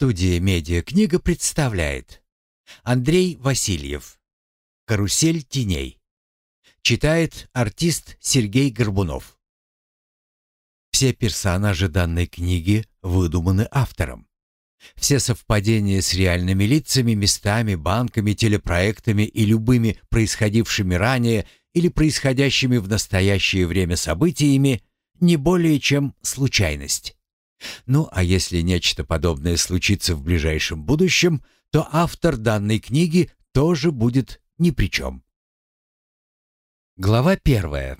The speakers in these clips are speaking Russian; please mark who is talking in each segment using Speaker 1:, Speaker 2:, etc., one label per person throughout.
Speaker 1: Студия «Медиакнига» представляет Андрей Васильев «Карусель теней» Читает артист Сергей Горбунов Все персонажи данной книги выдуманы автором. Все совпадения с реальными лицами, местами, банками, телепроектами и любыми происходившими ранее или происходящими в настоящее время событиями не более чем случайность. Ну, а если нечто подобное случится в ближайшем будущем, то автор данной книги тоже будет ни при чем. Глава первая.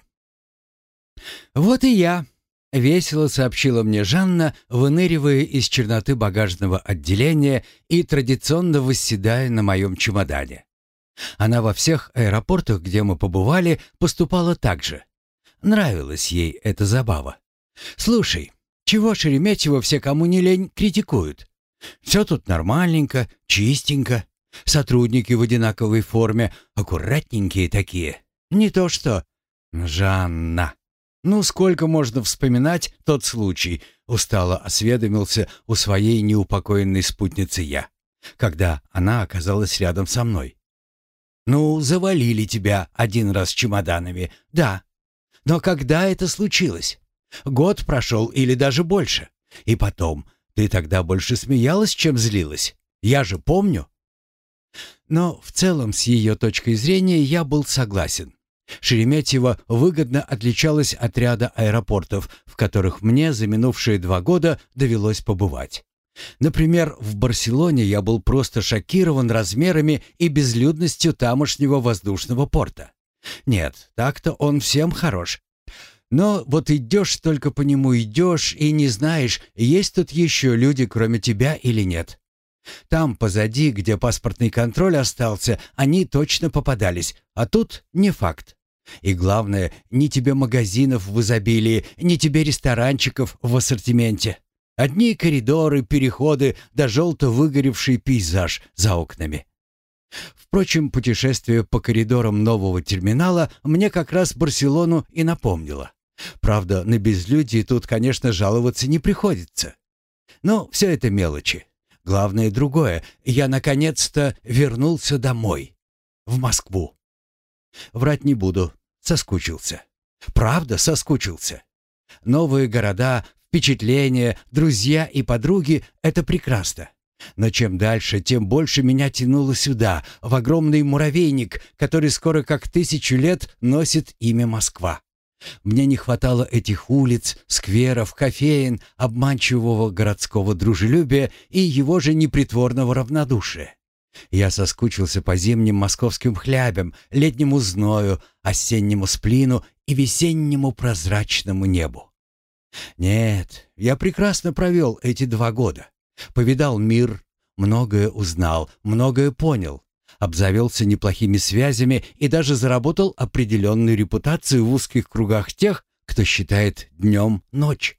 Speaker 1: «Вот и я», — весело сообщила мне Жанна, выныривая из черноты багажного отделения и традиционно восседая на моем чемодане. Она во всех аэропортах, где мы побывали, поступала так же. Нравилась ей эта забава. «Слушай, чего Шереметьево все, кому не лень, критикуют? Все тут нормальненько, чистенько. Сотрудники в одинаковой форме, аккуратненькие такие. Не то что... Жанна. Ну, сколько можно вспоминать тот случай, устало осведомился у своей неупокоенной спутницы я, когда она оказалась рядом со мной. Ну, завалили тебя один раз чемоданами, да. Но когда это случилось? Год прошел или даже больше. И потом, ты тогда больше смеялась, чем злилась. Я же помню. Но в целом с ее точкой зрения я был согласен. Шереметьево выгодно отличалась от ряда аэропортов, в которых мне за минувшие два года довелось побывать. Например, в Барселоне я был просто шокирован размерами и безлюдностью тамошнего воздушного порта. Нет, так-то он всем хорош, но вот идешь только по нему идешь и не знаешь, есть тут еще люди, кроме тебя или нет. Там позади, где паспортный контроль остался, они точно попадались, а тут не факт. И главное, ни тебе магазинов в изобилии, ни тебе ресторанчиков в ассортименте. Одни коридоры, переходы да желто выгоревший пейзаж за окнами. Впрочем, путешествие по коридорам нового терминала мне как раз Барселону и напомнило. Правда, на безлюдие тут, конечно, жаловаться не приходится. Но все это мелочи. Главное другое. Я наконец-то вернулся домой. В Москву. Врать не буду. Соскучился. Правда, соскучился. Новые города, впечатления, друзья и подруги — это прекрасно. Но чем дальше, тем больше меня тянуло сюда, в огромный муравейник, который скоро как тысячу лет носит имя Москва. Мне не хватало этих улиц, скверов, кофеин, обманчивого городского дружелюбия и его же непритворного равнодушия. Я соскучился по зимним московским хлябям, летнему зною, осеннему сплину и весеннему прозрачному небу. Нет, я прекрасно провел эти два года. Повидал мир, многое узнал, многое понял, обзавелся неплохими связями и даже заработал определенную репутацию в узких кругах тех, кто считает днем ночь.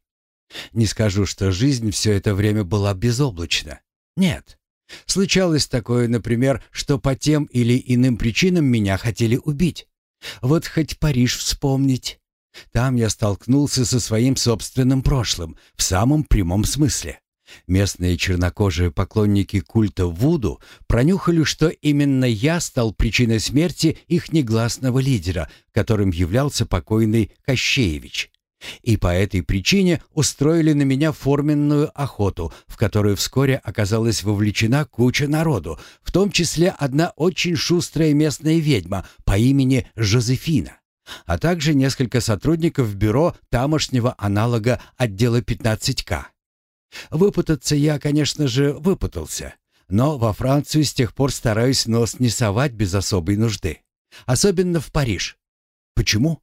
Speaker 1: Не скажу, что жизнь все это время была безоблачна. Нет. Случалось такое, например, что по тем или иным причинам меня хотели убить. Вот хоть Париж вспомнить. Там я столкнулся со своим собственным прошлым, в самом прямом смысле. Местные чернокожие поклонники культа Вуду пронюхали, что именно я стал причиной смерти их негласного лидера, которым являлся покойный Кощеевич. И по этой причине устроили на меня форменную охоту, в которую вскоре оказалась вовлечена куча народу, в том числе одна очень шустрая местная ведьма по имени Жозефина а также несколько сотрудников бюро тамошнего аналога отдела 15К. Выпутаться я, конечно же, выпутался. Но во Францию с тех пор стараюсь нос не совать без особой нужды. Особенно в Париж. Почему?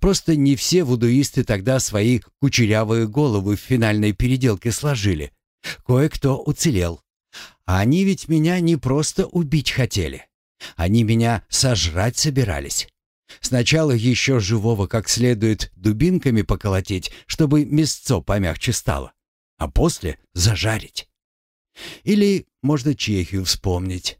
Speaker 1: Просто не все вудуисты тогда свои кучерявые головы в финальной переделке сложили. Кое-кто уцелел. А они ведь меня не просто убить хотели. Они меня сожрать собирались. Сначала еще живого как следует дубинками поколотить, чтобы мясцо помягче стало а после зажарить. Или можно Чехию вспомнить.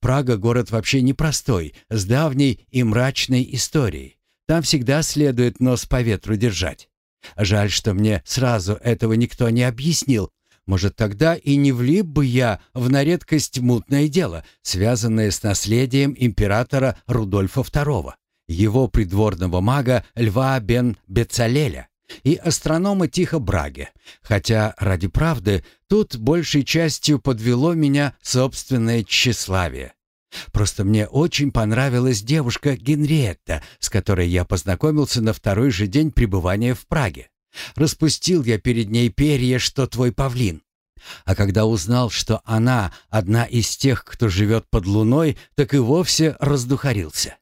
Speaker 1: Прага — город вообще непростой, с давней и мрачной историей. Там всегда следует нос по ветру держать. Жаль, что мне сразу этого никто не объяснил. Может, тогда и не влип бы я в на редкость мутное дело, связанное с наследием императора Рудольфа II, его придворного мага Льва бен Бецалеля и астронома Тихо Браге, хотя, ради правды, тут большей частью подвело меня собственное тщеславие. Просто мне очень понравилась девушка Генриетта, с которой я познакомился на второй же день пребывания в Праге. Распустил я перед ней перья, что твой павлин. А когда узнал, что она одна из тех, кто живет под луной, так и вовсе раздухарился.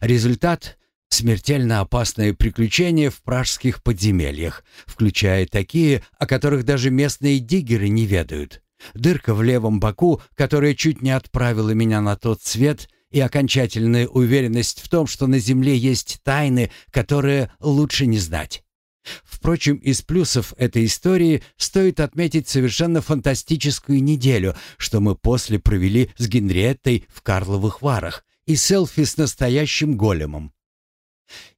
Speaker 1: Результат — смертельно опасное приключение в пражских подземельях, включая такие, о которых даже местные диггеры не ведают. Дырка в левом боку, которая чуть не отправила меня на тот свет, и окончательная уверенность в том, что на Земле есть тайны, которые лучше не знать. Впрочем, из плюсов этой истории стоит отметить совершенно фантастическую неделю, что мы после провели с Генриеттой в Карловых Варах и селфи с настоящим големом.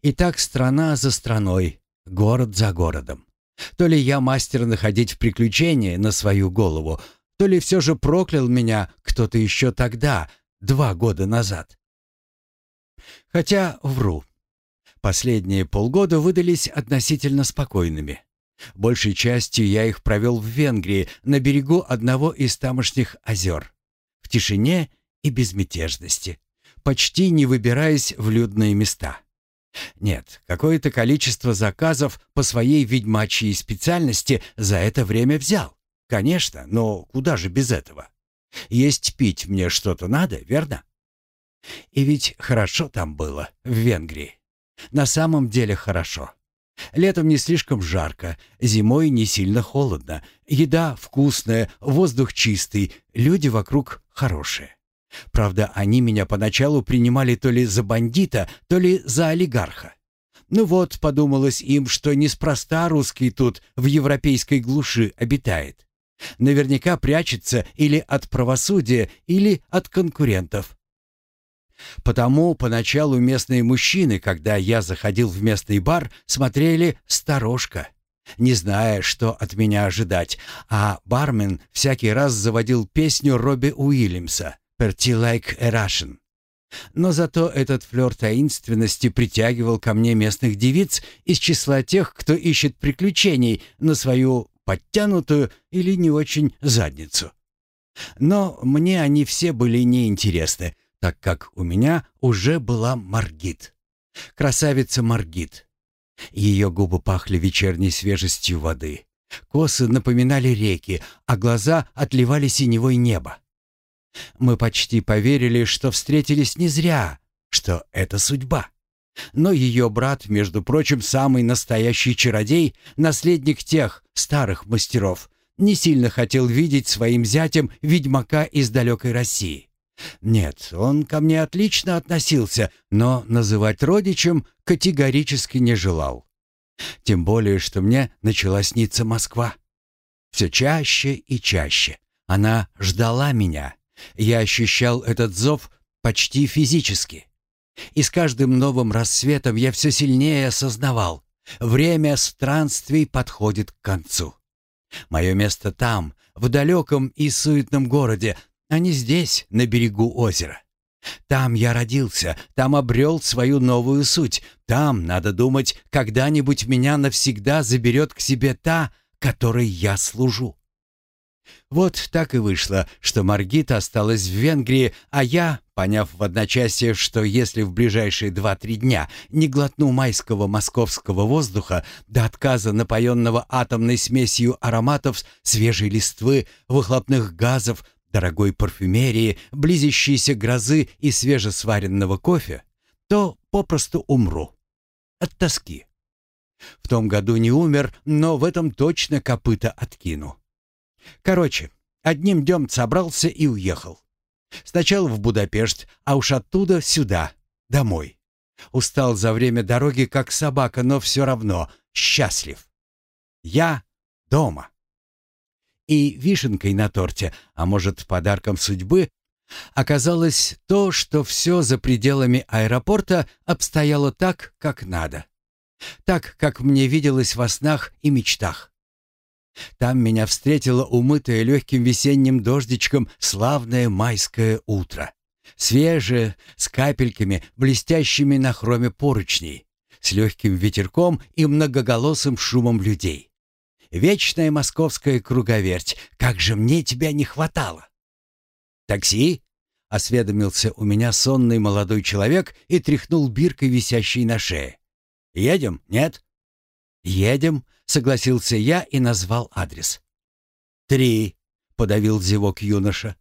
Speaker 1: И так страна за страной, город за городом. То ли я мастер находить приключения на свою голову, то ли все же проклял меня кто-то еще тогда, два года назад. Хотя вру. Последние полгода выдались относительно спокойными. Большей частью я их провел в Венгрии, на берегу одного из тамошних озер. В тишине и безмятежности, почти не выбираясь в людные места. Нет, какое-то количество заказов по своей ведьмачьей специальности за это время взял. Конечно, но куда же без этого? Есть пить мне что-то надо, верно? И ведь хорошо там было, в Венгрии. На самом деле хорошо. Летом не слишком жарко, зимой не сильно холодно, еда вкусная, воздух чистый, люди вокруг хорошие. Правда, они меня поначалу принимали то ли за бандита, то ли за олигарха. Ну вот, подумалось им, что неспроста русский тут в европейской глуши обитает. Наверняка прячется или от правосудия, или от конкурентов. Потому поначалу местные мужчины, когда я заходил в местный бар, смотрели сторожко, не зная, что от меня ожидать, а бармен всякий раз заводил песню Робби Уильямса «Perty like a Russian». Но зато этот флёр таинственности притягивал ко мне местных девиц из числа тех, кто ищет приключений на свою подтянутую или не очень задницу. Но мне они все были неинтересны, так как у меня уже была Маргит. Красавица Маргит. Ее губы пахли вечерней свежестью воды. Косы напоминали реки, а глаза отливали синевой небо. Мы почти поверили, что встретились не зря, что это судьба. Но ее брат, между прочим, самый настоящий чародей, наследник тех старых мастеров, не сильно хотел видеть своим зятем ведьмака из далекой России. Нет, он ко мне отлично относился, но называть родичем категорически не желал. Тем более, что мне начала сниться Москва. Все чаще и чаще. Она ждала меня. Я ощущал этот зов почти физически. И с каждым новым рассветом я все сильнее осознавал, время странствий подходит к концу. Мое место там, в далеком и суетном городе, а не здесь, на берегу озера. Там я родился, там обрел свою новую суть. Там, надо думать, когда-нибудь меня навсегда заберет к себе та, которой я служу. Вот так и вышло, что Маргита осталась в Венгрии, а я, поняв в одночасье, что если в ближайшие два-три дня не глотну майского московского воздуха до отказа напоенного атомной смесью ароматов свежей листвы, выхлопных газов, дорогой парфюмерии, близящейся грозы и свежесваренного кофе, то попросту умру. От тоски. В том году не умер, но в этом точно копыта откину. Короче, одним днем собрался и уехал. Сначала в Будапешт, а уж оттуда сюда, домой. Устал за время дороги, как собака, но все равно счастлив. Я дома. И вишенкой на торте, а может, подарком судьбы, оказалось то, что все за пределами аэропорта обстояло так, как надо. Так, как мне виделось во снах и мечтах. Там меня встретило умытое легким весенним дождичком славное майское утро. Свежее, с капельками, блестящими на хроме поручней, с легким ветерком и многоголосым шумом людей. Вечная московская круговерть, как же мне тебя не хватало! «Такси?» — осведомился у меня сонный молодой человек и тряхнул биркой, висящей на шее. «Едем, нет?» «Едем», — согласился я и назвал адрес. «Три», — подавил зевок юноша.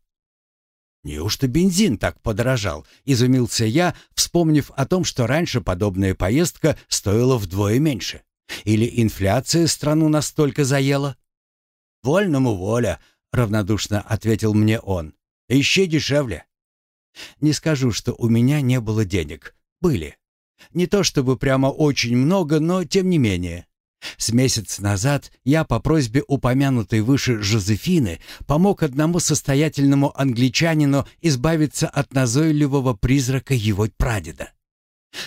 Speaker 1: «Неужто бензин так подорожал?» — изумился я, вспомнив о том, что раньше подобная поездка стоила вдвое меньше. Или инфляция страну настолько заела? «Вольному воля», — равнодушно ответил мне он. «Ищи дешевле». Не скажу, что у меня не было денег. Были. Не то чтобы прямо очень много, но тем не менее. С месяц назад я по просьбе упомянутой выше Жозефины помог одному состоятельному англичанину избавиться от назойливого призрака его прадеда.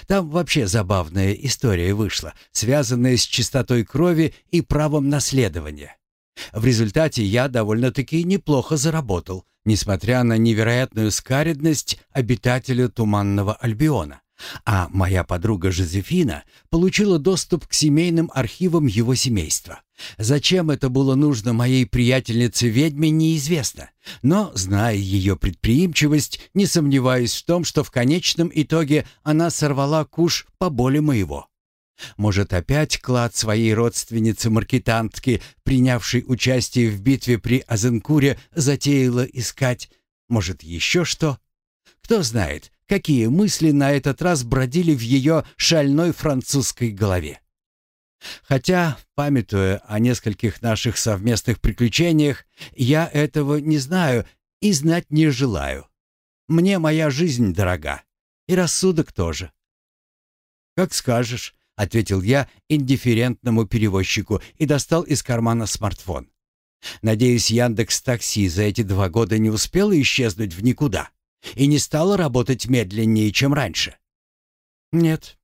Speaker 1: Там вообще забавная история вышла, связанная с чистотой крови и правом наследования. В результате я довольно-таки неплохо заработал, несмотря на невероятную скаредность обитателя Туманного Альбиона. А моя подруга Жозефина получила доступ к семейным архивам его семейства. Зачем это было нужно моей приятельнице-ведьме, неизвестно. Но, зная ее предприимчивость, не сомневаюсь в том, что в конечном итоге она сорвала куш поболе моего. Может, опять клад своей родственницы-маркетантки, принявшей участие в битве при Азенкуре, затеяла искать? Может, еще что? Кто знает, какие мысли на этот раз бродили в ее шальной французской голове. Хотя, памятуя о нескольких наших совместных приключениях, я этого не знаю и знать не желаю. Мне моя жизнь дорога, и рассудок тоже. «Как скажешь», — ответил я индифферентному перевозчику и достал из кармана смартфон. «Надеюсь, Яндекс Такси за эти два года не успела исчезнуть в никуда?» И не стало работать медленнее, чем раньше? Нет.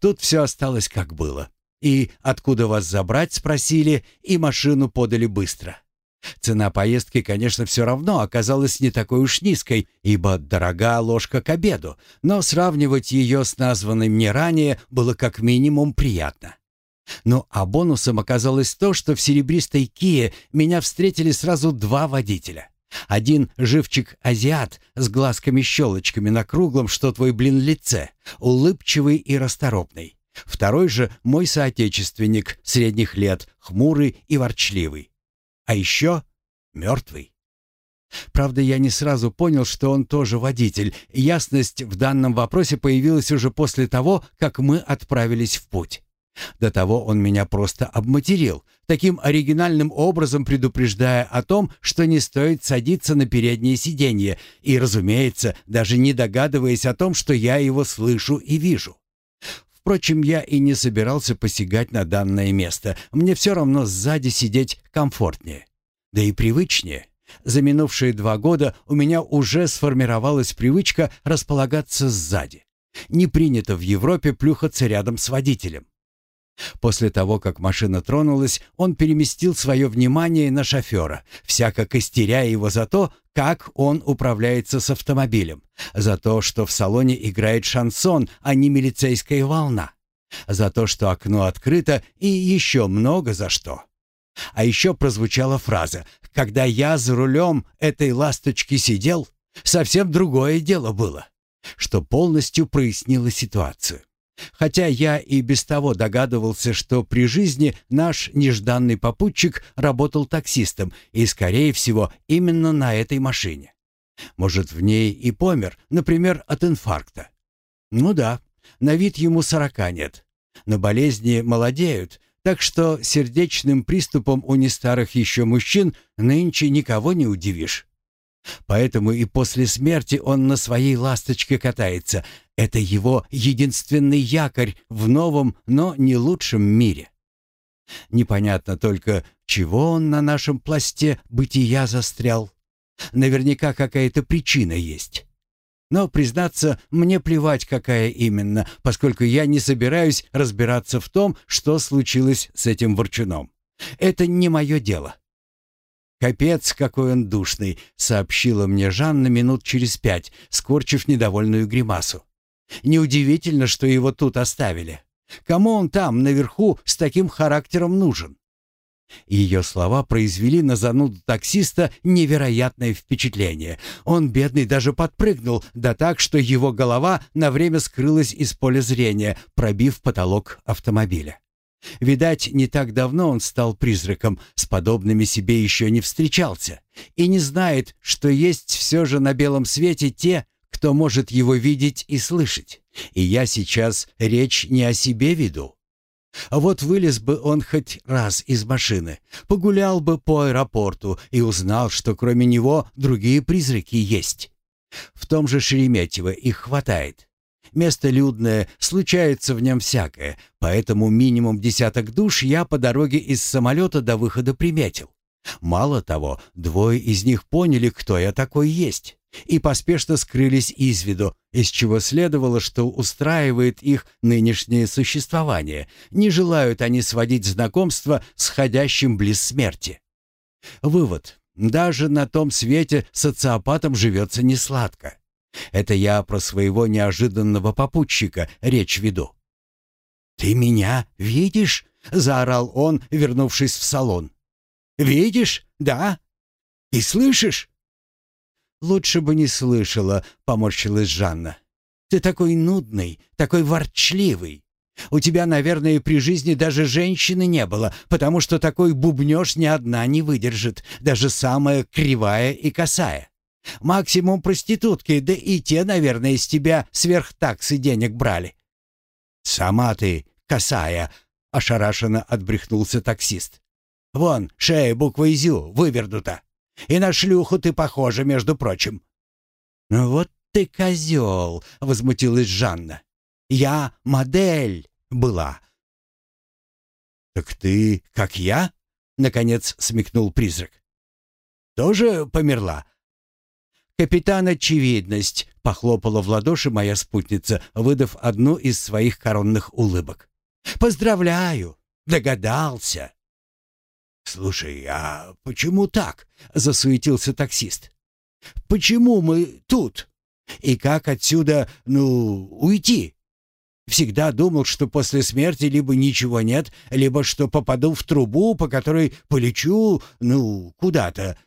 Speaker 1: Тут все осталось как было. И откуда вас забрать, спросили, и машину подали быстро. Цена поездки, конечно, все равно оказалась не такой уж низкой, ибо дорога ложка к обеду, но сравнивать ее с названной мне ранее было как минимум приятно. Ну а бонусом оказалось то, что в серебристой Кие меня встретили сразу два водителя. Один живчик-азиат с глазками-щелочками на круглом, что твой блин лице, улыбчивый и расторопный. Второй же мой соотечественник, средних лет, хмурый и ворчливый. А еще мертвый. Правда, я не сразу понял, что он тоже водитель. Ясность в данном вопросе появилась уже после того, как мы отправились в путь. До того он меня просто обматерил, таким оригинальным образом предупреждая о том, что не стоит садиться на переднее сиденье, и, разумеется, даже не догадываясь о том, что я его слышу и вижу. Впрочем, я и не собирался посягать на данное место. Мне все равно сзади сидеть комфортнее. Да и привычнее. За минувшие два года у меня уже сформировалась привычка располагаться сзади. Не принято в Европе плюхаться рядом с водителем. После того, как машина тронулась, он переместил свое внимание на шофера, всяко костеряя его за то, как он управляется с автомобилем, за то, что в салоне играет шансон, а не милицейская волна, за то, что окно открыто и еще много за что. А еще прозвучала фраза «Когда я за рулем этой ласточки сидел, совсем другое дело было», что полностью прояснило ситуацию. Хотя я и без того догадывался, что при жизни наш нежданный попутчик работал таксистом и, скорее всего, именно на этой машине. Может, в ней и помер, например, от инфаркта. Ну да, на вид ему сорока нет. Но болезни молодеют, так что сердечным приступом у нестарых еще мужчин нынче никого не удивишь. Поэтому и после смерти он на своей ласточке катается. Это его единственный якорь в новом, но не лучшем мире. Непонятно только, чего он на нашем пласте бытия застрял. Наверняка какая-то причина есть. Но, признаться, мне плевать, какая именно, поскольку я не собираюсь разбираться в том, что случилось с этим ворчуном. Это не мое дело». «Капец, какой он душный», — сообщила мне Жанна минут через пять, скорчив недовольную гримасу. «Неудивительно, что его тут оставили. Кому он там, наверху, с таким характером нужен?» Ее слова произвели на зануду таксиста невероятное впечатление. Он, бедный, даже подпрыгнул, да так, что его голова на время скрылась из поля зрения, пробив потолок автомобиля. Видать, не так давно он стал призраком, с подобными себе еще не встречался, и не знает, что есть все же на белом свете те, кто может его видеть и слышать. И я сейчас речь не о себе веду. А вот вылез бы он хоть раз из машины, погулял бы по аэропорту и узнал, что кроме него другие призраки есть. В том же Шереметьево их хватает. Место людное, случается в нем всякое, поэтому минимум десяток душ я по дороге из самолета до выхода приметил. Мало того, двое из них поняли, кто я такой есть, и поспешно скрылись из виду, из чего следовало, что устраивает их нынешнее существование. Не желают они сводить знакомство с ходящим близ смерти. Вывод. Даже на том свете социопатам живется несладко. Это я про своего неожиданного попутчика речь веду. «Ты меня видишь?» — заорал он, вернувшись в салон. «Видишь? Да? И слышишь?» «Лучше бы не слышала», — поморщилась Жанна. «Ты такой нудный, такой ворчливый. У тебя, наверное, при жизни даже женщины не было, потому что такой бубнёж ни одна не выдержит, даже самая кривая и косая. Максимум проститутки, да и те, наверное, из тебя сверх таксы денег брали». «Сама ты косая», — ошарашенно отбрехнулся таксист. «Вон, шея буквой «зю» вывернута. И на шлюху ты похожа, между прочим». «Ну вот ты козел», — возмутилась Жанна. «Я модель была». «Так ты, как я?» — наконец смекнул призрак. «Тоже померла?» «Капитан Очевидность», — похлопала в ладоши моя спутница, выдав одну из своих коронных улыбок. «Поздравляю! Догадался!» «Слушай, а почему так?» — засуетился таксист. «Почему мы тут? И как отсюда, ну, уйти?» Всегда думал, что после смерти либо ничего нет, либо что попаду в трубу, по которой полечу, ну, куда-то.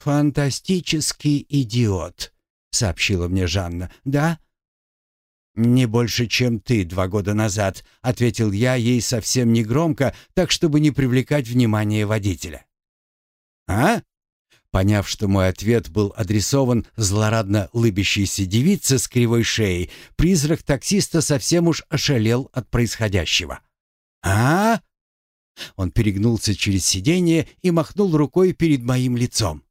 Speaker 1: «Фантастический идиот», — сообщила мне Жанна. «Да, «Не больше, чем ты два года назад», — ответил я ей совсем негромко, так чтобы не привлекать внимание водителя. «А?» Поняв, что мой ответ был адресован злорадно лыбящейся девице с кривой шеей, призрак таксиста совсем уж ошалел от происходящего. «А?» Он перегнулся через сиденье и махнул рукой перед моим лицом.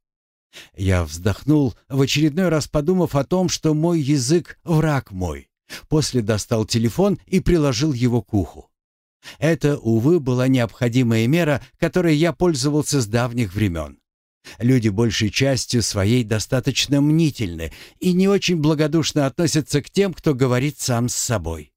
Speaker 1: Я вздохнул, в очередной раз подумав о том, что мой язык — враг мой. После достал телефон и приложил его к уху. Это, увы, была необходимая мера, которой я пользовался с давних времен. Люди большей частью своей достаточно мнительны и не очень благодушно относятся к тем, кто говорит сам с собой.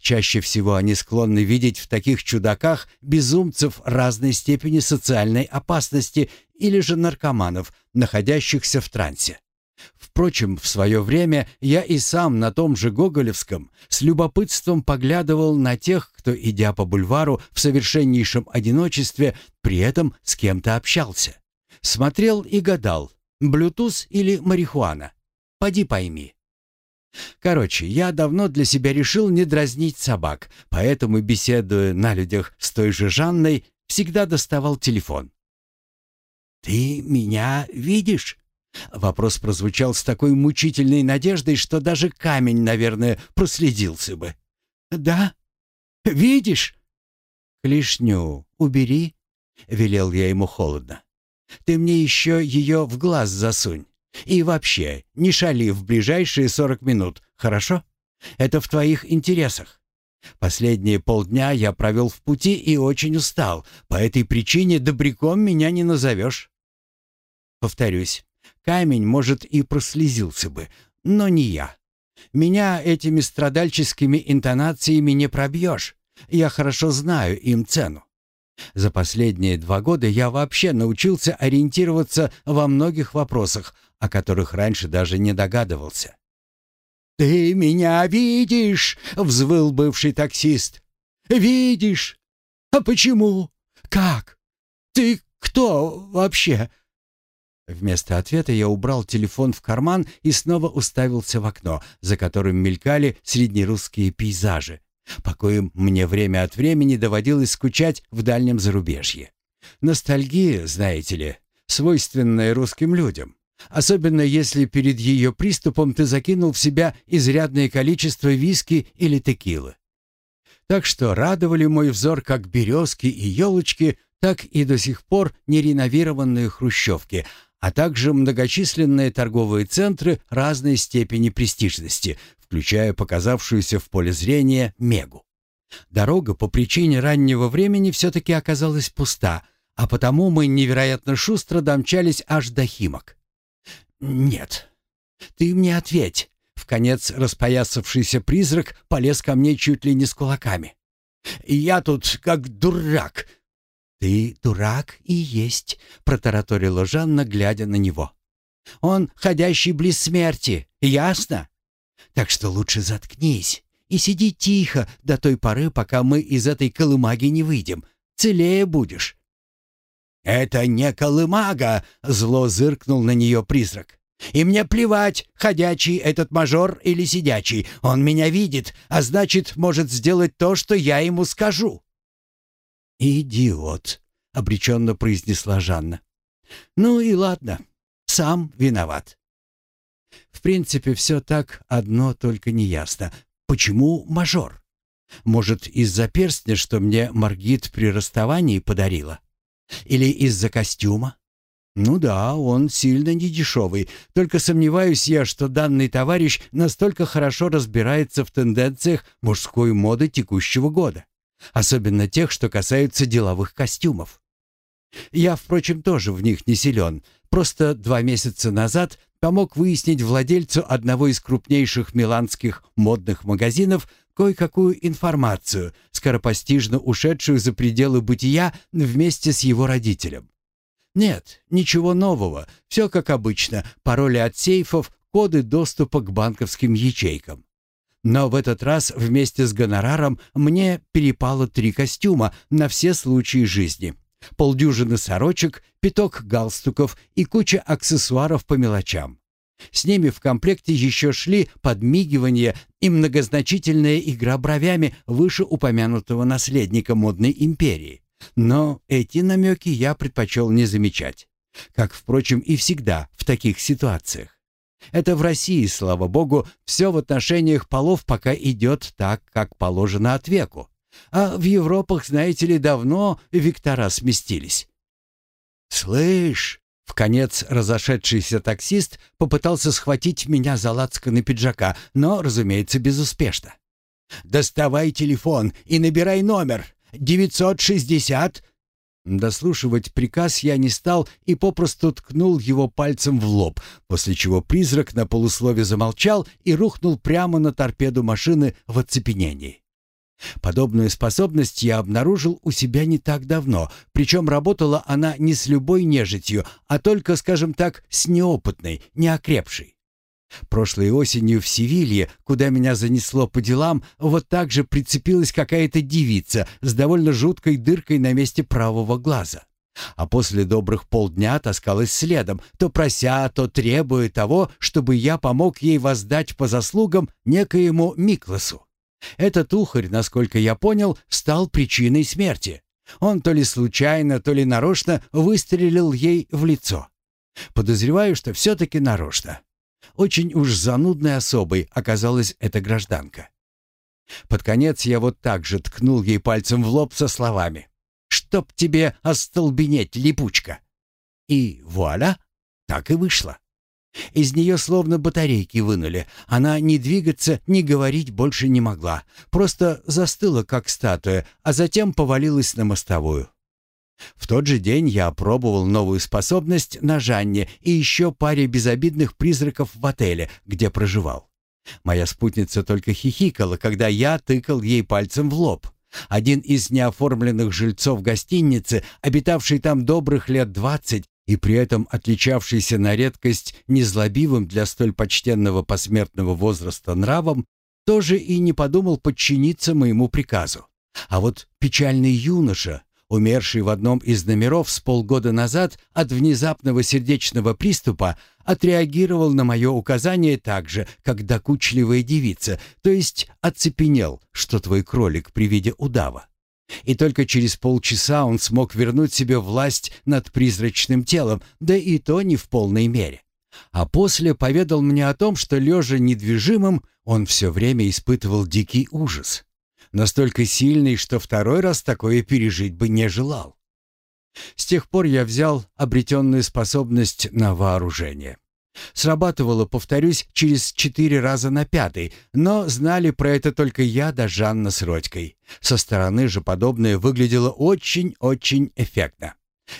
Speaker 1: Чаще всего они склонны видеть в таких чудаках безумцев разной степени социальной опасности или же наркоманов, находящихся в трансе. Впрочем, в свое время я и сам на том же Гоголевском с любопытством поглядывал на тех, кто, идя по бульвару в совершеннейшем одиночестве, при этом с кем-то общался. Смотрел и гадал, блютуз или марихуана. Поди пойми. Короче, я давно для себя решил не дразнить собак, поэтому, беседуя на людях с той же Жанной, всегда доставал телефон. «Ты меня видишь?» Вопрос прозвучал с такой мучительной надеждой, что даже камень, наверное, проследился бы. «Да? Видишь?» «Клешню убери», — велел я ему холодно. «Ты мне еще ее в глаз засунь. И вообще, не шали в ближайшие сорок минут, хорошо? Это в твоих интересах. Последние полдня я провел в пути и очень устал. По этой причине добряком меня не назовешь. Повторюсь, Камень, может, и прослезился бы, но не я. Меня этими страдальческими интонациями не пробьешь. Я хорошо знаю им цену. За последние два года я вообще научился ориентироваться во многих вопросах, о которых раньше даже не догадывался. «Ты меня видишь?» — взвыл бывший таксист. «Видишь? А почему? Как? Ты кто вообще?» Вместо ответа я убрал телефон в карман и снова уставился в окно, за которым мелькали среднерусские пейзажи, по коим мне время от времени доводилось скучать в дальнем зарубежье. Ностальгия, знаете ли, свойственная русским людям. Особенно если перед ее приступом ты закинул в себя изрядное количество виски или текилы. Так что радовали мой взор как березки и елочки, так и до сих пор нереновированные хрущевки, а также многочисленные торговые центры разной степени престижности, включая показавшуюся в поле зрения Мегу. Дорога по причине раннего времени все-таки оказалась пуста, а потому мы невероятно шустро домчались аж до Химок. «Нет, ты мне ответь!» В конец распоясавшийся призрак полез ко мне чуть ли не с кулаками. «Я тут как дурак!» «Ты дурак и есть», — протараторила Жанна, глядя на него. «Он ходящий близ смерти, ясно? Так что лучше заткнись и сиди тихо до той поры, пока мы из этой колымаги не выйдем. Целее будешь». «Это не колымага!» — зло зыркнул на нее призрак. «И мне плевать, ходячий этот мажор или сидячий. Он меня видит, а значит, может сделать то, что я ему скажу». «Идиот!» — обреченно произнесла Жанна. «Ну и ладно, сам виноват». В принципе, все так, одно только неясно. Почему мажор? Может, из-за перстня, что мне Маргит при расставании подарила? Или из-за костюма? Ну да, он сильно недешевый, только сомневаюсь я, что данный товарищ настолько хорошо разбирается в тенденциях мужской моды текущего года. Особенно тех, что касаются деловых костюмов. Я, впрочем, тоже в них не силен. Просто два месяца назад помог выяснить владельцу одного из крупнейших миланских модных магазинов кое-какую информацию, скоропостижно ушедшую за пределы бытия вместе с его родителем. Нет, ничего нового, все как обычно, пароли от сейфов, коды доступа к банковским ячейкам. Но в этот раз вместе с гонораром мне перепало три костюма на все случаи жизни. Полдюжины сорочек, пяток галстуков и куча аксессуаров по мелочам. С ними в комплекте еще шли подмигивание и многозначительная игра бровями вышеупомянутого наследника модной империи. Но эти намеки я предпочел не замечать. Как, впрочем, и всегда в таких ситуациях. Это в России, слава богу, все в отношениях полов пока идет так, как положено от веку. А в Европах, знаете ли, давно вектора сместились. «Слышь!» — в конец разошедшийся таксист попытался схватить меня за лацканы пиджака, но, разумеется, безуспешно. «Доставай телефон и набирай номер. 960 Дослушивать приказ я не стал и попросту ткнул его пальцем в лоб, после чего призрак на полуслове замолчал и рухнул прямо на торпеду машины в оцепенении. Подобную способность я обнаружил у себя не так давно, причем работала она не с любой нежитью, а только, скажем так, с неопытной, неокрепшей. Прошлой осенью в Севилье, куда меня занесло по делам, вот так же прицепилась какая-то девица с довольно жуткой дыркой на месте правого глаза. А после добрых полдня таскалась следом, то прося, то требуя того, чтобы я помог ей воздать по заслугам некоему Микласу. Этот ухарь, насколько я понял, стал причиной смерти. Он то ли случайно, то ли нарочно выстрелил ей в лицо. Подозреваю, что все-таки нарочно. Очень уж занудной особой оказалась эта гражданка. Под конец я вот так же ткнул ей пальцем в лоб со словами «Чтоб тебе остолбенеть, липучка!» И вуаля, так и вышло. Из нее словно батарейки вынули. Она ни двигаться, ни говорить больше не могла. Просто застыла, как статуя, а затем повалилась на мостовую. В тот же день я опробовал новую способность на Жанне и еще паре безобидных призраков в отеле, где проживал. Моя спутница только хихикала, когда я тыкал ей пальцем в лоб. Один из неоформленных жильцов гостиницы, обитавший там добрых лет двадцать и при этом отличавшийся на редкость незлобивым для столь почтенного посмертного возраста нравом, тоже и не подумал подчиниться моему приказу. А вот печальный юноша, умерший в одном из номеров с полгода назад от внезапного сердечного приступа, отреагировал на мое указание так же, как докучливая девица, то есть оцепенел, что твой кролик при виде удава. И только через полчаса он смог вернуть себе власть над призрачным телом, да и то не в полной мере. А после поведал мне о том, что, лежа недвижимым, он все время испытывал дикий ужас. Настолько сильный, что второй раз такое пережить бы не желал. С тех пор я взял обретенную способность на вооружение. Срабатывало, повторюсь, через четыре раза на пятый, но знали про это только я да Жанна с Родькой. Со стороны же подобное выглядело очень-очень эффектно.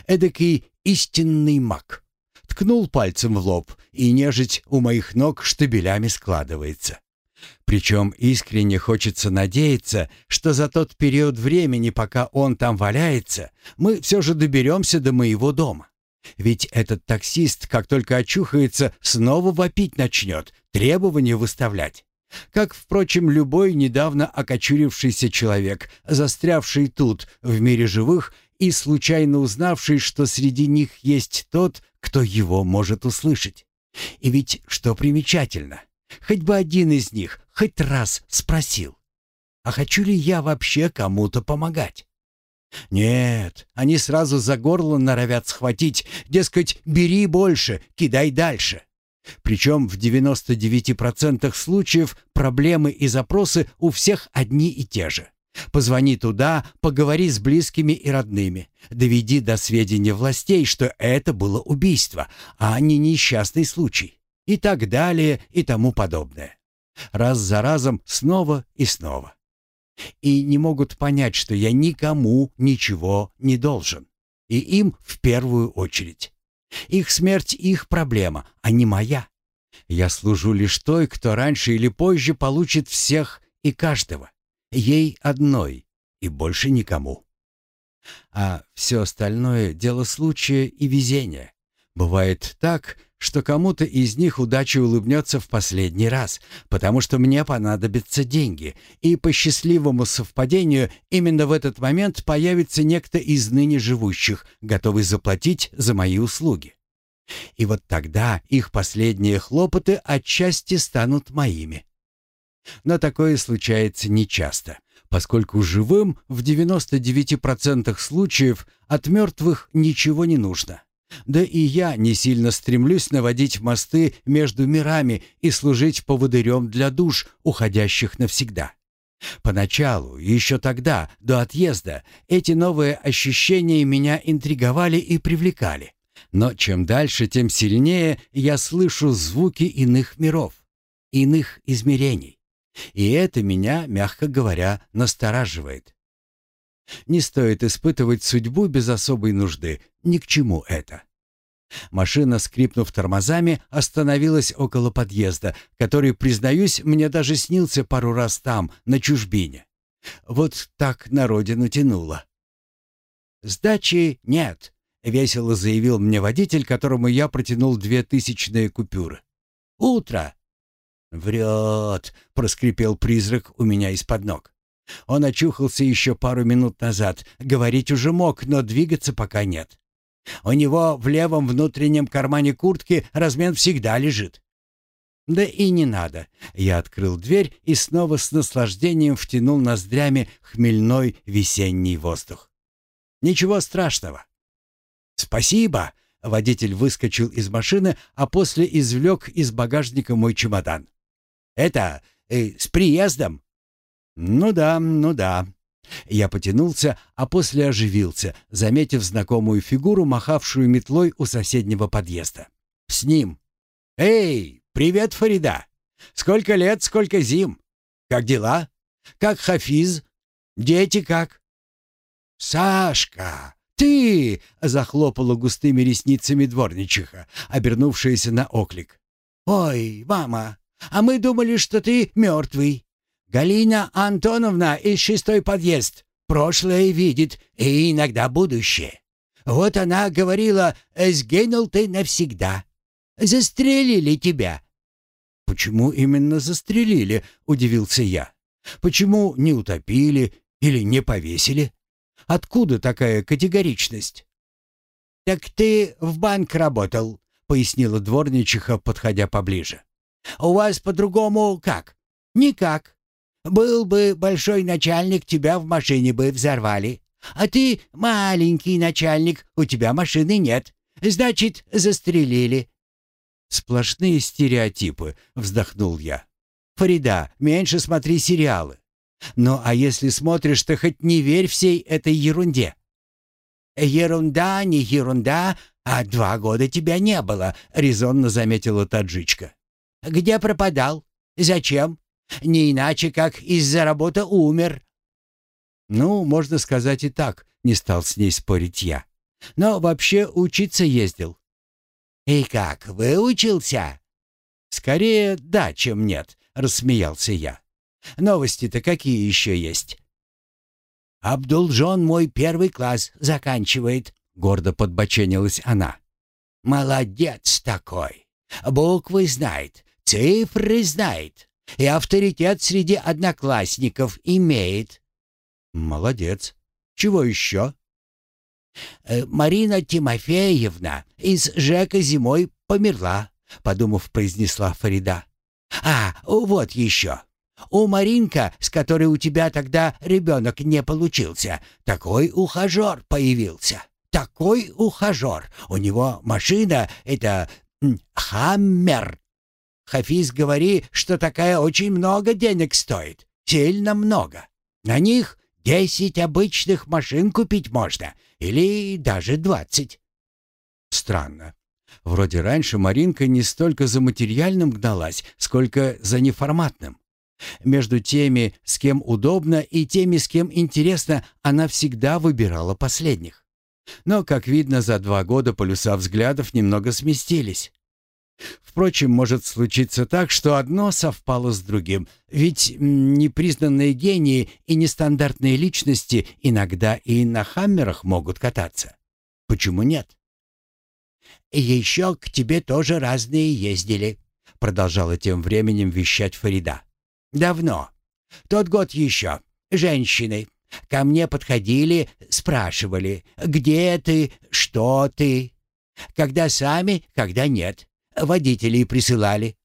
Speaker 1: Эдакий истинный маг. Ткнул пальцем в лоб, и нежить у моих ног штабелями складывается. Причем искренне хочется надеяться, что за тот период времени, пока он там валяется, мы все же доберемся до моего дома. Ведь этот таксист, как только очухается, снова вопить начнет, требования выставлять. Как, впрочем, любой недавно окочурившийся человек, застрявший тут, в мире живых, и случайно узнавший, что среди них есть тот, кто его может услышать. И ведь, что примечательно, хоть бы один из них хоть раз спросил, а хочу ли я вообще кому-то помогать? Нет, они сразу за горло норовят схватить, дескать, бери больше, кидай дальше. Причем в 99% случаев проблемы и запросы у всех одни и те же. Позвони туда, поговори с близкими и родными. Доведи до сведения властей, что это было убийство, а не несчастный случай. И так далее, и тому подобное. Раз за разом, снова и снова и не могут понять, что я никому ничего не должен. И им в первую очередь. Их смерть — их проблема, а не моя. Я служу лишь той, кто раньше или позже получит всех и каждого. Ей одной и больше никому. А все остальное — дело случая и везения. Бывает так, что кому-то из них удача улыбнется в последний раз, потому что мне понадобятся деньги, и по счастливому совпадению именно в этот момент появится некто из ныне живущих, готовый заплатить за мои услуги. И вот тогда их последние хлопоты отчасти станут моими. Но такое случается нечасто, поскольку живым в 99% случаев от мертвых ничего не нужно. Да и я не сильно стремлюсь наводить мосты между мирами и служить поводырем для душ, уходящих навсегда. Поначалу, еще тогда, до отъезда, эти новые ощущения меня интриговали и привлекали. Но чем дальше, тем сильнее я слышу звуки иных миров, иных измерений. И это меня, мягко говоря, настораживает. Не стоит испытывать судьбу без особой нужды, ни к чему это. Машина, скрипнув тормозами, остановилась около подъезда, который, признаюсь, мне даже снился пару раз там, на чужбине. Вот так на родину тянуло. «Сдачи нет», — весело заявил мне водитель, которому я протянул две тысячные купюры. «Утро!» «Врет», — проскрипел призрак у меня из-под ног. Он очухался еще пару минут назад. Говорить уже мог, но двигаться пока нет. У него в левом внутреннем кармане куртки размен всегда лежит. Да и не надо. Я открыл дверь и снова с наслаждением втянул ноздрями хмельной весенний воздух. Ничего страшного. Спасибо. Водитель выскочил из машины, а после извлек из багажника мой чемодан. Это э, с приездом. «Ну да, ну да». Я потянулся, а после оживился, заметив знакомую фигуру, махавшую метлой у соседнего подъезда. «С ним». «Эй, привет, Фарида! Сколько лет, сколько зим! Как дела? Как Хафиз? Дети как?» «Сашка, ты!» — захлопала густыми ресницами дворничиха, обернувшаяся на оклик. «Ой, мама, а мы думали, что ты мертвый!» «Галина Антоновна из шестой подъезд!
Speaker 2: прошлое видит и иногда будущее. Вот она говорила, сгинул ты навсегда. Застрелили тебя».
Speaker 1: «Почему именно застрелили?» — удивился я. «Почему не утопили или не повесили? Откуда такая категоричность?»
Speaker 2: «Так ты в банк работал», — пояснила дворничиха, подходя поближе. «У вас по-другому как?» «Никак. Был бы большой начальник, тебя в машине бы взорвали. А ты маленький начальник, у тебя машины нет. Значит, застрелили».
Speaker 1: «Сплошные стереотипы», — вздохнул я. «Фарида, меньше смотри сериалы. Ну а если смотришь, то хоть не верь всей этой ерунде».
Speaker 2: «Ерунда, не ерунда, а два года тебя не было», — резонно заметила таджичка. «Где пропадал? Зачем? Не иначе, как из-за работы умер».
Speaker 1: «Ну, можно сказать и так», — не стал с ней спорить я. «Но вообще учиться ездил».
Speaker 2: «И как, выучился?»
Speaker 1: «Скорее да, чем нет», — рассмеялся я. «Новости-то какие еще есть?»
Speaker 2: «Абдулжон мой первый класс заканчивает», — гордо подбоченилась она. «Молодец такой! Буквы знает, цифры знает и авторитет среди одноклассников имеет».
Speaker 1: «Молодец. Чего еще?»
Speaker 2: «Э, «Марина Тимофеевна из ЖЭКа зимой померла», — подумав, произнесла Фарида. «А, вот еще. У Маринка, с которой у тебя тогда ребенок не получился, такой ухажер появился. Такой ухажер. У него машина — это «Хаммер». Хафиз говори, что такая очень много денег стоит. Сильно много. На них десять обычных машин купить можно. Или даже двадцать.
Speaker 1: Странно. Вроде раньше Маринка не столько за материальным гналась, сколько за неформатным. Между теми, с кем удобно, и теми, с кем интересно, она всегда выбирала последних. Но, как видно, за два года полюса взглядов немного сместились. Впрочем, может случиться так, что одно совпало с другим, ведь непризнанные гении и нестандартные личности иногда и на хаммерах могут кататься. Почему нет?
Speaker 2: еще к тебе тоже разные ездили», — продолжала тем временем вещать Фарида. «Давно. Тот год еще. Женщины. Ко мне подходили, спрашивали, где ты, что ты. Когда сами, когда нет. Водителей присылали».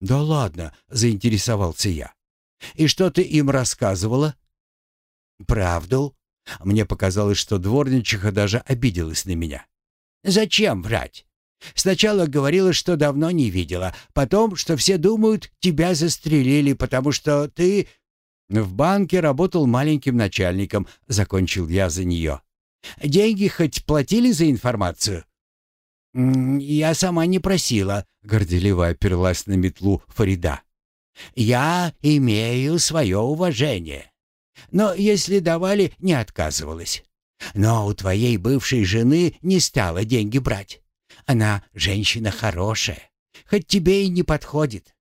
Speaker 1: «Да ладно», — заинтересовался я. «И что ты им рассказывала?»
Speaker 2: «Правду».
Speaker 1: Мне показалось, что дворничиха даже обиделась на меня.
Speaker 2: Зачем врать? Сначала говорила, что давно не видела, потом, что все думают, тебя застрелили, потому что ты...»
Speaker 1: «В банке работал маленьким начальником», — закончил я за нее.
Speaker 2: «Деньги хоть платили за информацию?» «Я сама не просила», — горделиво оперлась на метлу Фарида. «Я имею свое уважение. Но если давали, не отказывалась. Но у твоей бывшей жены не стало деньги брать. Она женщина хорошая, хоть тебе и не подходит.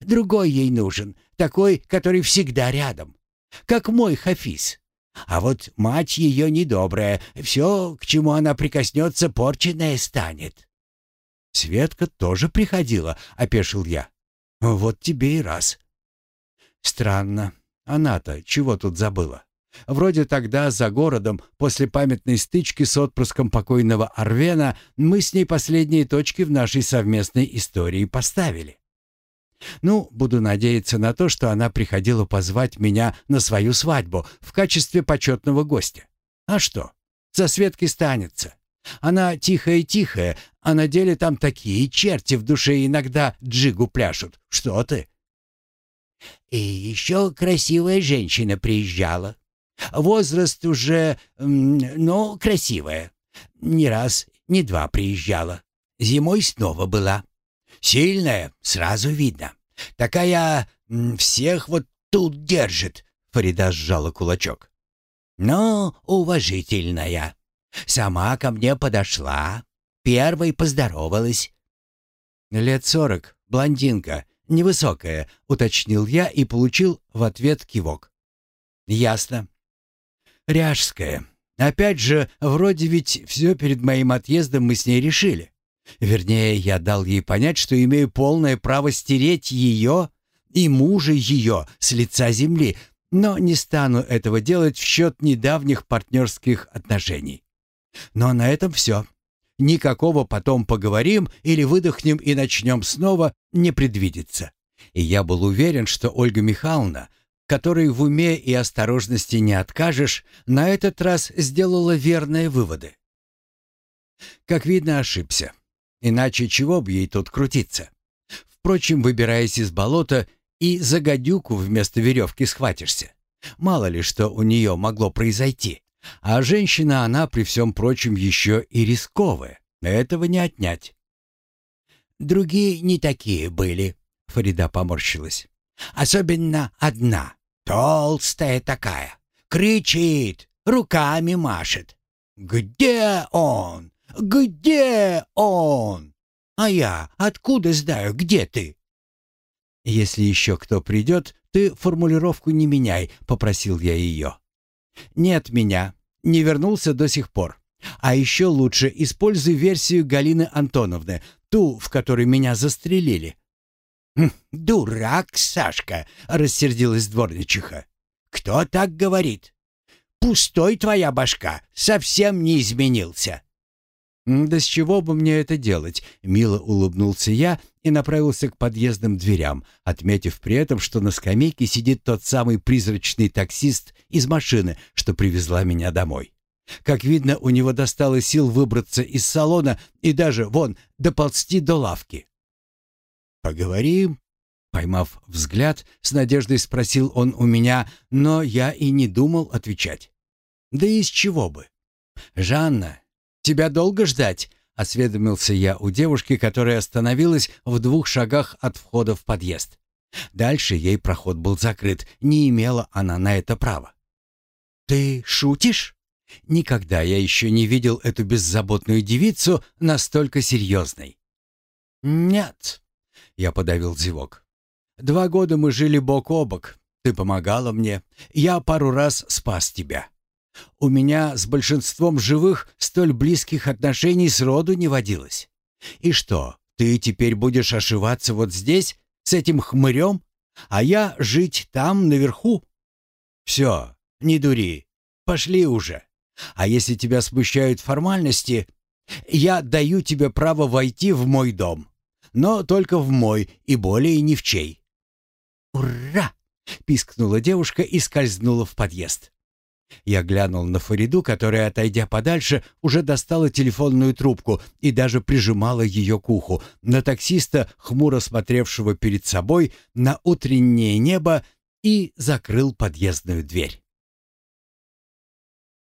Speaker 2: Другой ей нужен, такой, который всегда рядом, как мой Хафиз. А вот мать ее недобрая, все, к чему она прикоснется, порченное станет».
Speaker 1: «Светка тоже приходила», — опешил я. «Вот тебе и раз». «Странно. Она-то чего тут забыла?» Вроде тогда за городом, после памятной стычки с отпрыском покойного Арвена, мы с ней последние точки в нашей совместной истории поставили. Ну, буду надеяться на то, что она приходила позвать меня на свою свадьбу в качестве почетного гостя. А что? За Светки станется. Она тихая-тихая, а на деле там такие черти в душе иногда джигу пляшут. Что ты?
Speaker 2: И еще красивая женщина приезжала. Возраст уже, ну, красивая. Не раз, не два приезжала. Зимой снова была. Сильная, сразу видно. Такая всех вот тут держит. Фарида сжала кулачок. Но уважительная. Сама ко мне подошла. Первой поздоровалась.
Speaker 1: Лет сорок, блондинка, невысокая, уточнил я и получил в ответ кивок. Ясно. «Ряжская. Опять же, вроде ведь все перед моим отъездом мы с ней решили. Вернее, я дал ей понять, что имею полное право стереть ее и мужа ее с лица земли, но не стану этого делать в счет недавних партнерских отношений. Но на этом все. Никакого потом поговорим или выдохнем и начнем снова не предвидится. И я был уверен, что Ольга Михайловна, которой в уме и осторожности не откажешь, на этот раз сделала верные выводы. Как видно, ошибся. Иначе чего бы ей тут крутиться? Впрочем, выбираясь из болота, и за гадюку вместо веревки схватишься. Мало ли что у нее могло произойти. А женщина она, при всем прочем, еще и рисковая. Этого не отнять.
Speaker 2: Другие не такие были, Фарида поморщилась. Особенно одна, толстая такая, кричит, руками машет. «Где он? Где он?» «А я откуда знаю, где ты?»
Speaker 1: «Если еще кто придет, ты формулировку не меняй», — попросил я ее. «Нет меня. Не вернулся до сих пор. А еще лучше используй версию Галины Антоновны, ту, в которой меня застрелили».
Speaker 2: «Хм, «Дурак, Сашка!» — рассердилась дворничиха. «Кто так говорит? Пустой твоя башка, совсем не изменился».
Speaker 1: «Да с чего бы мне это делать?» — мило улыбнулся я и направился к подъездным дверям, отметив при этом, что на скамейке сидит тот самый призрачный таксист из машины, что привезла меня домой. Как видно, у него достало сил выбраться из салона и даже, вон, доползти до лавки.
Speaker 2: «Поговорим?»
Speaker 1: Поймав взгляд, с надеждой спросил он у меня, но я и не думал отвечать. «Да из чего бы?» «Жанна, тебя долго ждать?» — осведомился я у девушки, которая остановилась в двух шагах от входа в подъезд. Дальше ей проход был закрыт, не имела она на это права. «Ты шутишь?» Никогда я еще не видел эту беззаботную девицу настолько серьезной.
Speaker 2: «Нет», — я подавил зевок. «Два года мы жили бок о бок. Ты помогала мне. Я пару раз спас тебя. У меня с большинством живых столь близких отношений сроду не водилось. И что, ты теперь будешь ошиваться вот здесь, с этим хмырем, а я жить там, наверху? Все, не дури, пошли уже. А если тебя смущают формальности, я даю тебе право войти в мой дом, но только в мой и более ни в чей».
Speaker 1: «Ура!» — пискнула девушка и скользнула в подъезд. Я глянул на Фариду, которая, отойдя подальше, уже достала телефонную трубку и даже прижимала ее к уху, на таксиста, хмуро смотревшего перед собой, на утреннее небо, и закрыл подъездную дверь.